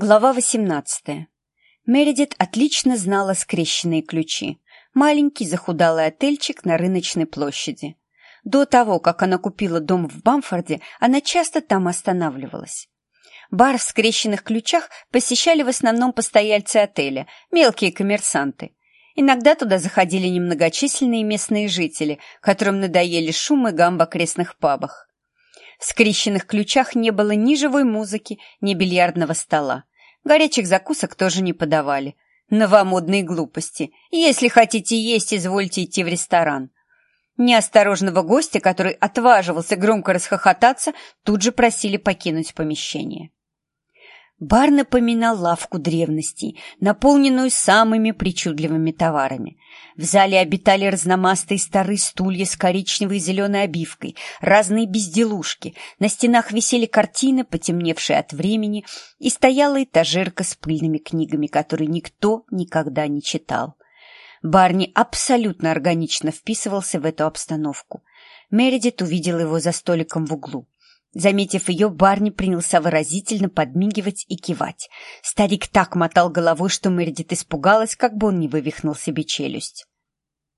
Глава 18. Мередит отлично знала скрещенные ключи. Маленький захудалый отельчик на рыночной площади. До того, как она купила дом в Бамфорде, она часто там останавливалась. Бар в скрещенных ключах посещали в основном постояльцы отеля, мелкие коммерсанты. Иногда туда заходили немногочисленные местные жители, которым надоели шум и гам в окрестных пабах. В скрещенных ключах не было ни живой музыки, ни бильярдного стола. Горячих закусок тоже не подавали. Новомодные глупости. Если хотите есть, извольте идти в ресторан. Неосторожного гостя, который отваживался громко расхохотаться, тут же просили покинуть помещение. Бар напоминал лавку древностей, наполненную самыми причудливыми товарами. В зале обитали разномастые старые стулья с коричневой и зеленой обивкой, разные безделушки, на стенах висели картины, потемневшие от времени, и стояла этажерка с пыльными книгами, которые никто никогда не читал. Барни абсолютно органично вписывался в эту обстановку. Мередит увидел его за столиком в углу. Заметив ее, Барни принялся выразительно подмигивать и кивать. Старик так мотал головой, что Мередит испугалась, как бы он не вывихнул себе челюсть.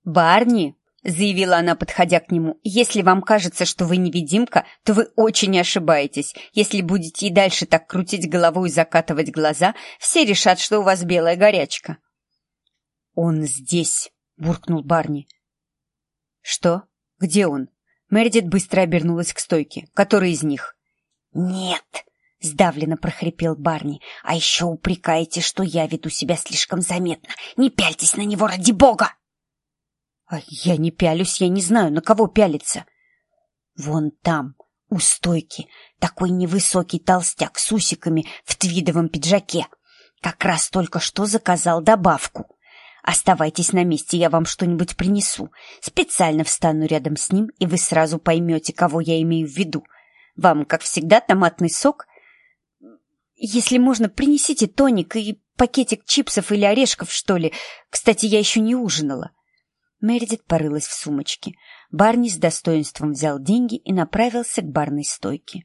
«Барни!» — заявила она, подходя к нему. «Если вам кажется, что вы невидимка, то вы очень ошибаетесь. Если будете и дальше так крутить головой и закатывать глаза, все решат, что у вас белая горячка». «Он здесь!» — буркнул Барни. «Что? Где он?» Мередит быстро обернулась к стойке. «Который из них?» «Нет!» — сдавленно прохрипел Барни. «А еще упрекаете, что я веду себя слишком заметно. Не пяльтесь на него, ради бога!» «А я не пялюсь, я не знаю, на кого пялиться». «Вон там, у стойки, такой невысокий толстяк с усиками в твидовом пиджаке. Как раз только что заказал добавку. Оставайтесь на месте, я вам что-нибудь принесу. Специально встану рядом с ним, и вы сразу поймете, кого я имею в виду. Вам, как всегда, томатный сок? Если можно, принесите тоник и пакетик чипсов или орешков, что ли. Кстати, я еще не ужинала. Мередит порылась в сумочке. Барни с достоинством взял деньги и направился к барной стойке.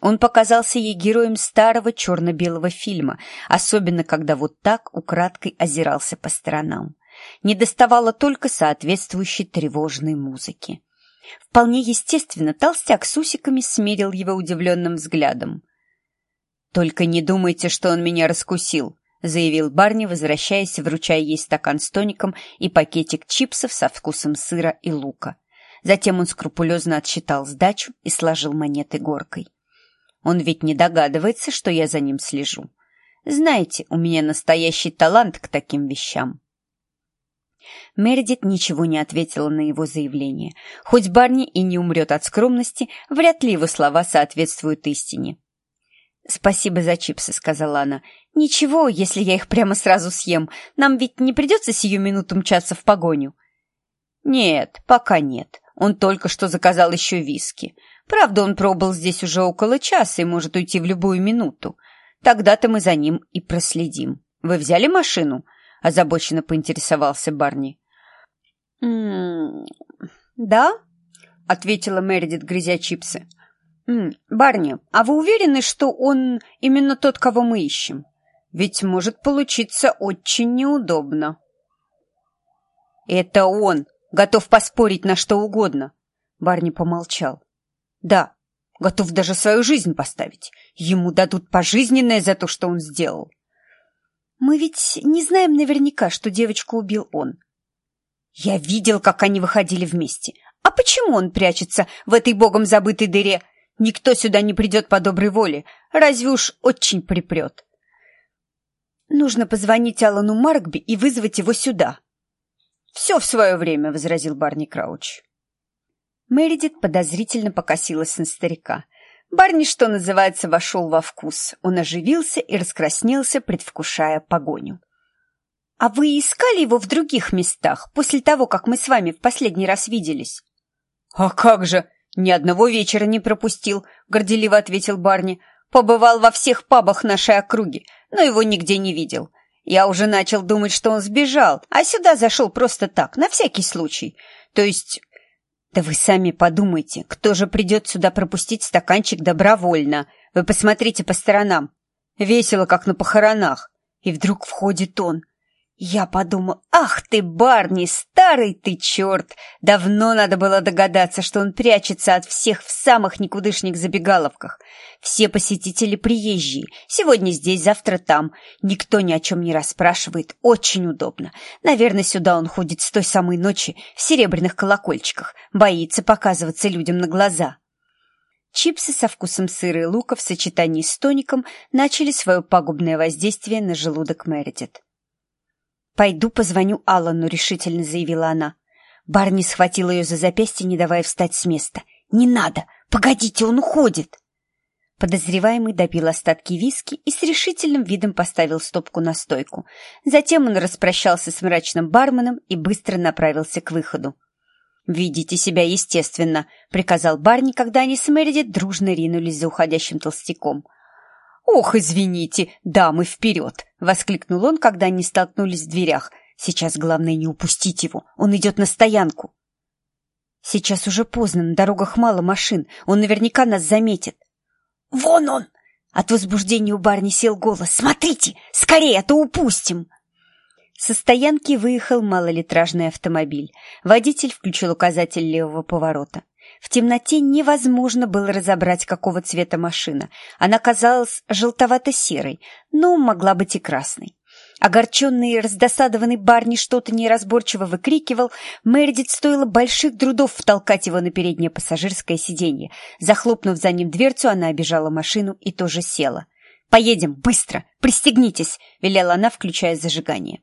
Он показался ей героем старого черно-белого фильма, особенно когда вот так украдкой озирался по сторонам. Не доставало только соответствующей тревожной музыки. Вполне естественно, толстяк с усиками смерил его удивленным взглядом. «Только не думайте, что он меня раскусил», — заявил Барни, возвращаясь, вручая ей стакан с тоником и пакетик чипсов со вкусом сыра и лука. Затем он скрупулезно отсчитал сдачу и сложил монеты горкой. Он ведь не догадывается, что я за ним слежу. Знаете, у меня настоящий талант к таким вещам. Мередит ничего не ответила на его заявление. Хоть Барни и не умрет от скромности, вряд ли его слова соответствуют истине. «Спасибо за чипсы», — сказала она. «Ничего, если я их прямо сразу съем. Нам ведь не придется сию минуту мчаться в погоню». «Нет, пока нет. Он только что заказал еще виски. Правда, он пробыл здесь уже около часа и может уйти в любую минуту. Тогда-то мы за ним и проследим. Вы взяли машину?» — озабоченно поинтересовался Барни. «М -м «Да?» — ответила Мередит, грызя чипсы. «Барни, а вы уверены, что он именно тот, кого мы ищем? Ведь может получиться очень неудобно». «Это он! Готов поспорить на что угодно!» Барни помолчал. Да, готов даже свою жизнь поставить. Ему дадут пожизненное за то, что он сделал. Мы ведь не знаем наверняка, что девочку убил он. Я видел, как они выходили вместе. А почему он прячется в этой богом забытой дыре? Никто сюда не придет по доброй воле. Разве уж очень припрет. Нужно позвонить Алану Маркби и вызвать его сюда. «Все в свое время», — возразил Барни Крауч. Мередит подозрительно покосилась на старика. Барни, что называется, вошел во вкус. Он оживился и раскраснелся, предвкушая погоню. «А вы искали его в других местах, после того, как мы с вами в последний раз виделись?» «А как же! Ни одного вечера не пропустил», — горделиво ответил Барни. «Побывал во всех пабах нашей округи, но его нигде не видел. Я уже начал думать, что он сбежал, а сюда зашел просто так, на всякий случай. То есть да вы сами подумайте, кто же придет сюда пропустить стаканчик добровольно? Вы посмотрите по сторонам. Весело, как на похоронах. И вдруг входит он. Я подумал, ах ты, Барни, старый ты черт! Давно надо было догадаться, что он прячется от всех в самых никудышних забегаловках. Все посетители приезжие. Сегодня здесь, завтра там. Никто ни о чем не расспрашивает. Очень удобно. Наверное, сюда он ходит с той самой ночи в серебряных колокольчиках. Боится показываться людям на глаза. Чипсы со вкусом сыра и лука в сочетании с тоником начали свое пагубное воздействие на желудок Мередит. «Пойду позвоню Аллану», — решительно заявила она. Барни схватил ее за запястье, не давая встать с места. «Не надо! Погодите, он уходит!» Подозреваемый допил остатки виски и с решительным видом поставил стопку на стойку. Затем он распрощался с мрачным барменом и быстро направился к выходу. «Ведите себя естественно», — приказал Барни, когда они с Мередит дружно ринулись за уходящим толстяком. «Ох, извините, дамы, вперед!» — воскликнул он, когда они столкнулись в дверях. «Сейчас главное не упустить его, он идет на стоянку». «Сейчас уже поздно, на дорогах мало машин, он наверняка нас заметит». «Вон он!» От возбуждения у Барни сел голос. «Смотрите! Скорее, а то упустим!» Со стоянки выехал малолитражный автомобиль. Водитель включил указатель левого поворота. В темноте невозможно было разобрать, какого цвета машина. Она казалась желтовато-серой, но могла быть и красной. Огорченный и раздосадованный Барни что-то неразборчиво выкрикивал, Мередит стоило больших трудов втолкать его на переднее пассажирское сиденье. Захлопнув за ним дверцу, она обежала машину и тоже села. «Поедем, быстро! Пристегнитесь!» — велела она, включая зажигание.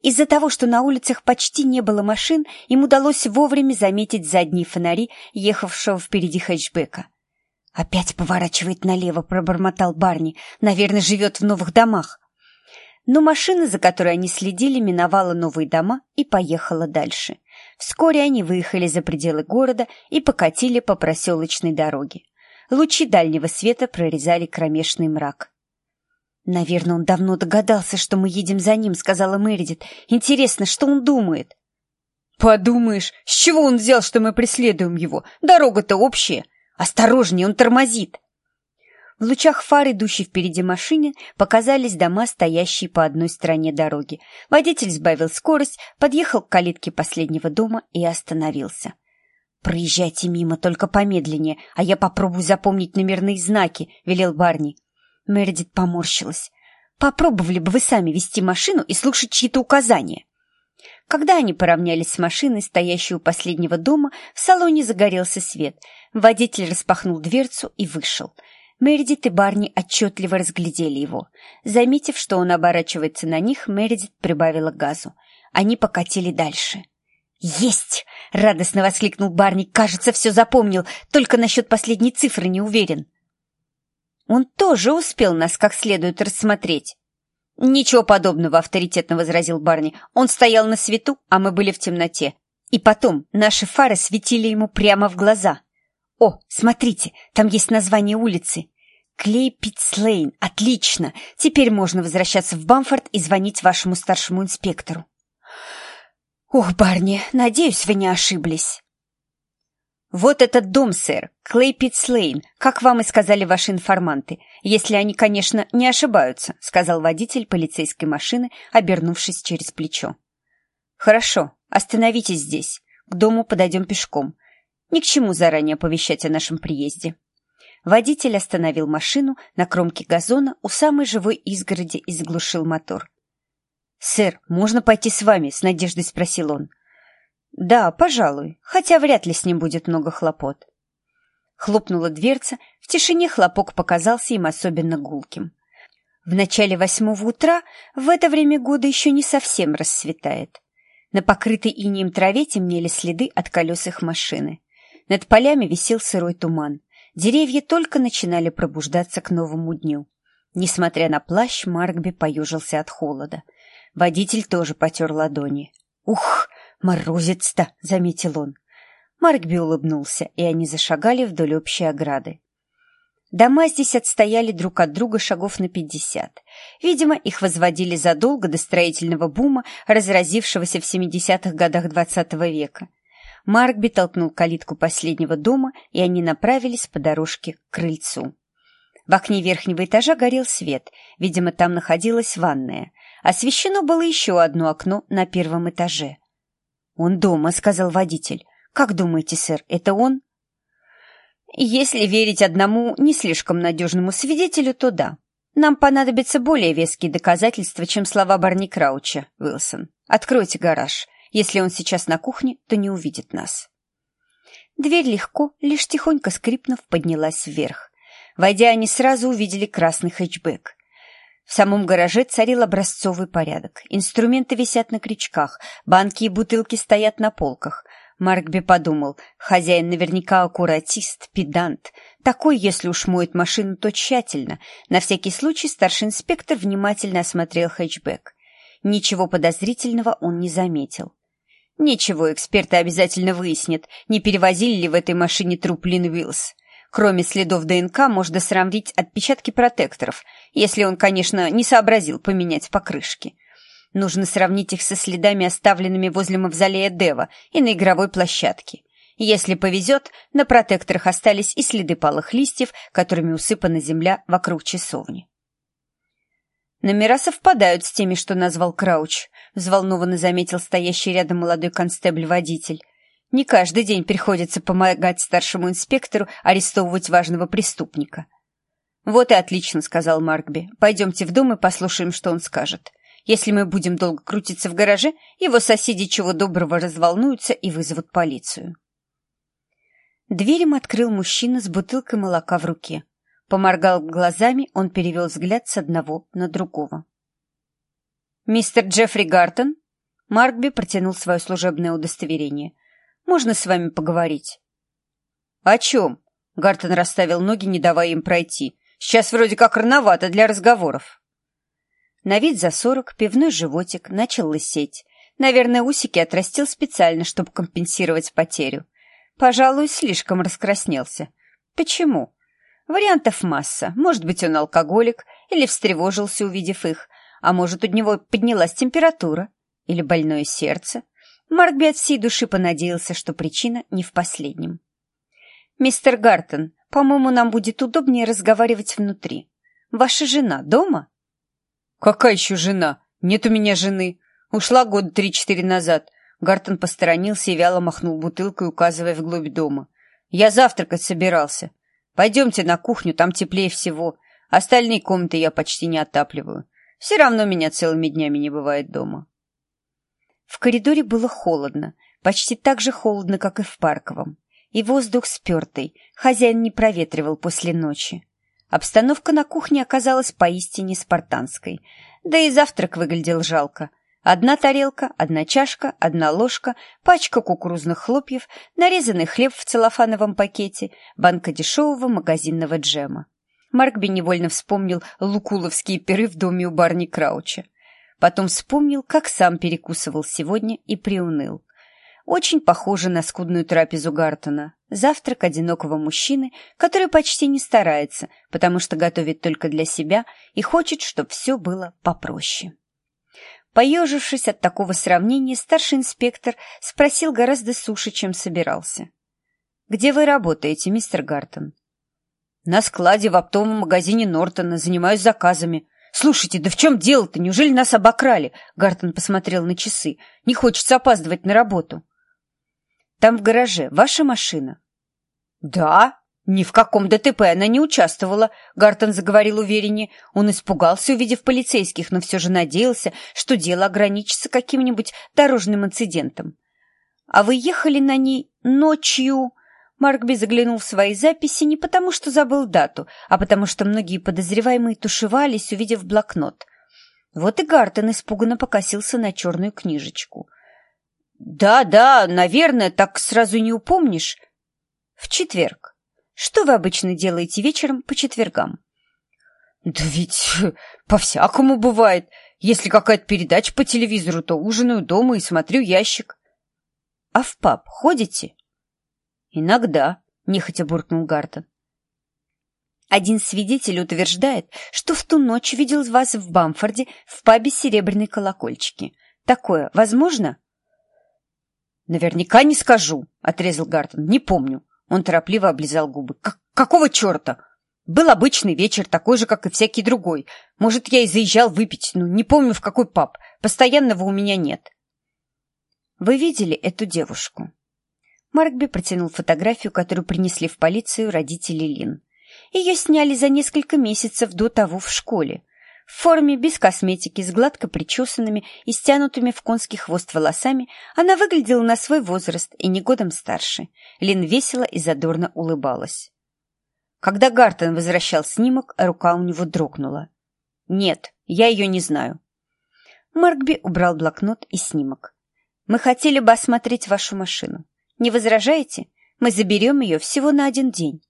Из-за того, что на улицах почти не было машин, им удалось вовремя заметить задние фонари, ехавшего впереди хэтчбека. «Опять поворачивает налево», — пробормотал Барни. «Наверное, живет в новых домах». Но машина, за которой они следили, миновала новые дома и поехала дальше. Вскоре они выехали за пределы города и покатили по проселочной дороге. Лучи дальнего света прорезали кромешный мрак. «Наверное, он давно догадался, что мы едем за ним», — сказала Мэридит. «Интересно, что он думает?» «Подумаешь, с чего он взял, что мы преследуем его? Дорога-то общая. Осторожнее, он тормозит!» В лучах фар, идущей впереди машины, показались дома, стоящие по одной стороне дороги. Водитель сбавил скорость, подъехал к калитке последнего дома и остановился. «Проезжайте мимо, только помедленнее, а я попробую запомнить номерные знаки», — велел Барни. Мередит поморщилась. «Попробовали бы вы сами вести машину и слушать чьи-то указания». Когда они поравнялись с машиной, стоящей у последнего дома, в салоне загорелся свет. Водитель распахнул дверцу и вышел. Мередит и Барни отчетливо разглядели его. Заметив, что он оборачивается на них, Мередит прибавила газу. Они покатили дальше. «Есть!» — радостно воскликнул Барни. «Кажется, все запомнил, только насчет последней цифры не уверен». Он тоже успел нас как следует рассмотреть. «Ничего подобного», — авторитетно возразил Барни. «Он стоял на свету, а мы были в темноте. И потом наши фары светили ему прямо в глаза. О, смотрите, там есть название улицы. Клейпитслейн. Отлично. Теперь можно возвращаться в Бамфорд и звонить вашему старшему инспектору». «Ох, Барни, надеюсь, вы не ошиблись». «Вот этот дом, сэр, Клейпитс-Лейн, как вам и сказали ваши информанты, если они, конечно, не ошибаются», сказал водитель полицейской машины, обернувшись через плечо. «Хорошо, остановитесь здесь. К дому подойдем пешком. Ни к чему заранее оповещать о нашем приезде». Водитель остановил машину на кромке газона у самой живой изгороди и заглушил мотор. «Сэр, можно пойти с вами?» — с надеждой спросил он. «Да, пожалуй, хотя вряд ли с ним будет много хлопот». Хлопнула дверца, в тишине хлопок показался им особенно гулким. В начале восьмого утра в это время года еще не совсем рассветает. На покрытой инеем траве темнели следы от колес их машины. Над полями висел сырой туман. Деревья только начинали пробуждаться к новому дню. Несмотря на плащ, Маркби поюжился от холода. Водитель тоже потер ладони. «Ух, «Морозец-то!» — заметил он. Маркби улыбнулся, и они зашагали вдоль общей ограды. Дома здесь отстояли друг от друга шагов на пятьдесят. Видимо, их возводили задолго до строительного бума, разразившегося в 70-х годах XX -го века. Маркби толкнул калитку последнего дома, и они направились по дорожке к крыльцу. В окне верхнего этажа горел свет, видимо, там находилась ванная. Освещено было еще одно окно на первом этаже. «Он дома», — сказал водитель. «Как думаете, сэр, это он?» «Если верить одному не слишком надежному свидетелю, то да. Нам понадобятся более веские доказательства, чем слова Барни Крауча, Уилсон. Откройте гараж. Если он сейчас на кухне, то не увидит нас». Дверь легко, лишь тихонько скрипнув, поднялась вверх. Войдя, они сразу увидели красный хэтчбэк. В самом гараже царил образцовый порядок. Инструменты висят на крючках, банки и бутылки стоят на полках. Маркби подумал, хозяин наверняка аккуратист, педант. Такой, если уж моет машину, то тщательно. На всякий случай старший инспектор внимательно осмотрел хэтчбэк. Ничего подозрительного он не заметил. Ничего, эксперты обязательно выяснят, не перевозили ли в этой машине труп Лин Уиллс. Кроме следов ДНК можно сравнить отпечатки протекторов, если он, конечно, не сообразил поменять покрышки. Нужно сравнить их со следами, оставленными возле мавзолея Дева и на игровой площадке. Если повезет, на протекторах остались и следы палых листьев, которыми усыпана земля вокруг часовни. «Номера совпадают с теми, что назвал Крауч», — взволнованно заметил стоящий рядом молодой констебль-водитель. Не каждый день приходится помогать старшему инспектору арестовывать важного преступника. «Вот и отлично», — сказал Маркби. «Пойдемте в дом и послушаем, что он скажет. Если мы будем долго крутиться в гараже, его соседи чего доброго разволнуются и вызовут полицию». Дверь им открыл мужчина с бутылкой молока в руке. Поморгал глазами, он перевел взгляд с одного на другого. «Мистер Джеффри Гартон?» Маркби протянул свое служебное удостоверение. Можно с вами поговорить?» «О чем?» — Гартон расставил ноги, не давая им пройти. «Сейчас вроде как рановато для разговоров». На вид за сорок пивной животик начал лысеть. Наверное, усики отрастил специально, чтобы компенсировать потерю. Пожалуй, слишком раскраснелся. Почему? Вариантов масса. Может быть, он алкоголик или встревожился, увидев их. А может, у него поднялась температура или больное сердце. Маркби от всей души понадеялся, что причина не в последнем. «Мистер Гартон, по-моему, нам будет удобнее разговаривать внутри. Ваша жена дома?» «Какая еще жена? Нет у меня жены. Ушла года три-четыре назад». Гартон посторонился и вяло махнул бутылкой, указывая вглубь дома. «Я завтракать собирался. Пойдемте на кухню, там теплее всего. Остальные комнаты я почти не отапливаю. Все равно меня целыми днями не бывает дома». В коридоре было холодно, почти так же холодно, как и в парковом. И воздух спертый, хозяин не проветривал после ночи. Обстановка на кухне оказалась поистине спартанской. Да и завтрак выглядел жалко. Одна тарелка, одна чашка, одна ложка, пачка кукурузных хлопьев, нарезанный хлеб в целлофановом пакете, банка дешевого магазинного джема. Маркби невольно вспомнил лукуловские пиры в доме у Барни Крауча. Потом вспомнил, как сам перекусывал сегодня и приуныл. Очень похоже на скудную трапезу Гартона. Завтрак одинокого мужчины, который почти не старается, потому что готовит только для себя и хочет, чтобы все было попроще. Поежившись от такого сравнения, старший инспектор спросил гораздо суше, чем собирался. «Где вы работаете, мистер Гартон?» «На складе в оптовом магазине Нортона, занимаюсь заказами. «Слушайте, да в чем дело-то? Неужели нас обокрали?» Гартон посмотрел на часы. «Не хочется опаздывать на работу». «Там в гараже ваша машина?» «Да, ни в каком ДТП она не участвовала», — Гартон заговорил увереннее. Он испугался, увидев полицейских, но все же надеялся, что дело ограничится каким-нибудь дорожным инцидентом. «А вы ехали на ней ночью?» Маркби заглянул в свои записи не потому, что забыл дату, а потому что многие подозреваемые тушевались, увидев блокнот. Вот и Гартон испуганно покосился на черную книжечку. «Да, да, наверное, так сразу не упомнишь». «В четверг. Что вы обычно делаете вечером по четвергам?» «Да ведь по-всякому бывает. Если какая-то передача по телевизору, то ужинаю дома и смотрю ящик». «А в паб ходите?» «Иногда», — нехотя буркнул Гартон. Один свидетель утверждает, что в ту ночь видел вас в Бамфорде в пабе «Серебряные колокольчики». Такое возможно? «Наверняка не скажу», — отрезал Гартон. «Не помню». Он торопливо облизал губы. «Какого черта?» Был обычный вечер, такой же, как и всякий другой. Может, я и заезжал выпить, ну, не помню, в какой паб. Постоянного у меня нет. Вы видели эту девушку? Маркби протянул фотографию, которую принесли в полицию родители Лин. Ее сняли за несколько месяцев до того в школе. В форме, без косметики, с гладко причесанными и стянутыми в конский хвост волосами, она выглядела на свой возраст и не годом старше. Лин весело и задорно улыбалась. Когда Гартон возвращал снимок, рука у него дрогнула. «Нет, я ее не знаю». Маркби убрал блокнот и снимок. «Мы хотели бы осмотреть вашу машину. Не возражаете? Мы заберем ее всего на один день».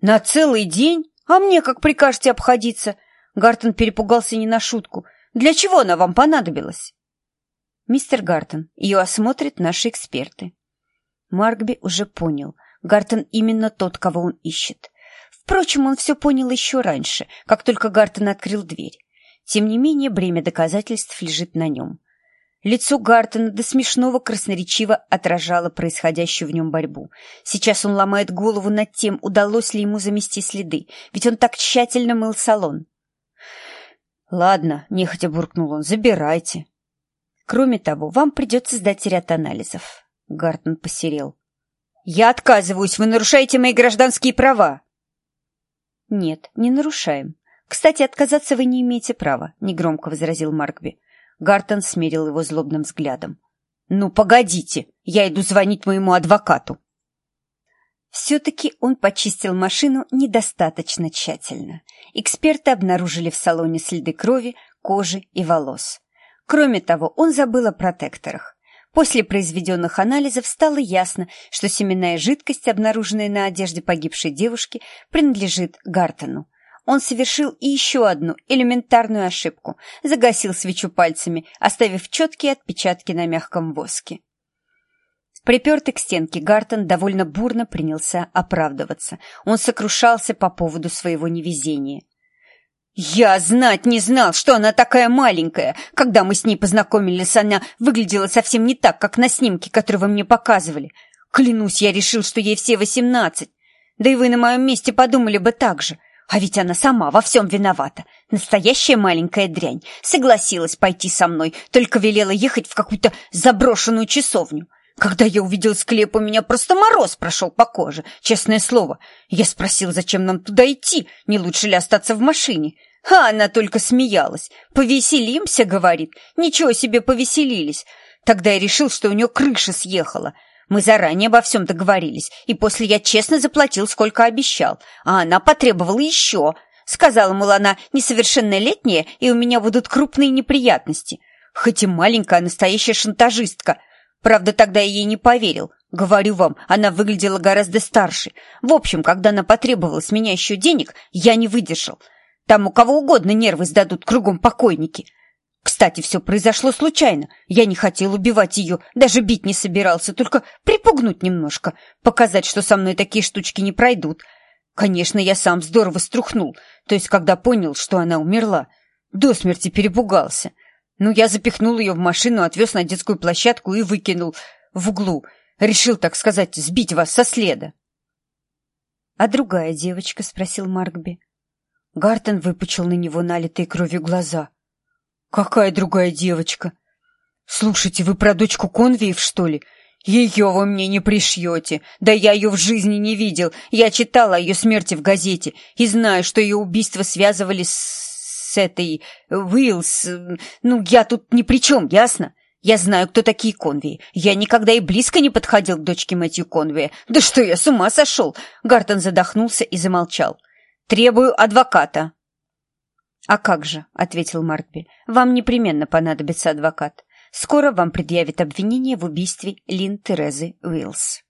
«На целый день? А мне как прикажете обходиться?» Гартон перепугался не на шутку. «Для чего она вам понадобилась?» «Мистер Гартон, ее осмотрят наши эксперты». Маркби уже понял — Гартон именно тот, кого он ищет. Впрочем, он все понял еще раньше, как только Гартон открыл дверь. Тем не менее, бремя доказательств лежит на нем. Лицо Гартона до смешного красноречиво отражало происходящую в нем борьбу. Сейчас он ломает голову над тем, удалось ли ему замести следы, ведь он так тщательно мыл салон. «Ладно», — нехотя буркнул он, — «забирайте». «Кроме того, вам придется сдать ряд анализов». Гартон посерел. «Я отказываюсь, вы нарушаете мои гражданские права!» «Нет, не нарушаем. Кстати, отказаться вы не имеете права», — негромко возразил Маркби. Гартон смерил его злобным взглядом. «Ну, погодите, я иду звонить моему адвокату». Все-таки он почистил машину недостаточно тщательно. Эксперты обнаружили в салоне следы крови, кожи и волос. Кроме того, он забыл о протекторах. После произведенных анализов стало ясно, что семенная жидкость, обнаруженная на одежде погибшей девушки, принадлежит Гартону. Он совершил и еще одну элементарную ошибку. Загасил свечу пальцами, оставив четкие отпечатки на мягком воске. Припертый к стенке Гартон довольно бурно принялся оправдываться. Он сокрушался по поводу своего невезения. «Я знать не знал, что она такая маленькая. Когда мы с ней познакомились, она выглядела совсем не так, как на снимке, который вы мне показывали. Клянусь, я решил, что ей все восемнадцать. Да и вы на моем месте подумали бы так же. А ведь она сама во всем виновата. Настоящая маленькая дрянь. Согласилась пойти со мной, только велела ехать в какую-то заброшенную часовню. Когда я увидел склеп, у меня просто мороз прошел по коже, честное слово. Я спросил, зачем нам туда идти, не лучше ли остаться в машине. А она только смеялась. «Повеселимся», — говорит. «Ничего себе повеселились». Тогда я решил, что у нее крыша съехала. Мы заранее обо всем договорились, и после я честно заплатил, сколько обещал. А она потребовала еще. Сказала, мол, она несовершеннолетняя, и у меня будут крупные неприятности. Хоть и маленькая, а настоящая шантажистка. Правда, тогда я ей не поверил. Говорю вам, она выглядела гораздо старше. В общем, когда она потребовала с меня еще денег, я не выдержал. Там у кого угодно нервы сдадут, кругом покойники. Кстати, все произошло случайно. Я не хотел убивать ее, даже бить не собирался, только припугнуть немножко, показать, что со мной такие штучки не пройдут. Конечно, я сам здорово струхнул, то есть когда понял, что она умерла. До смерти перепугался. Ну, я запихнул ее в машину, отвез на детскую площадку и выкинул в углу. Решил, так сказать, сбить вас со следа. — А другая девочка? — спросил Маркби. Гартон выпучил на него налитые кровью глаза. «Какая другая девочка? Слушайте, вы про дочку Конвиев, что ли? Ее вы мне не пришьете. Да я ее в жизни не видел. Я читал о ее смерти в газете и знаю, что ее убийство связывали с, с этой... Уиллс... Ну, я тут ни при чем, ясно? Я знаю, кто такие Конвии. Я никогда и близко не подходил к дочке Мэтью Конвия. Да что я, с ума сошел!» Гартон задохнулся и замолчал. Требую адвоката. А как же, ответил Маркби. Вам непременно понадобится адвокат. Скоро вам предъявят обвинение в убийстве Лин Терезы Уиллс.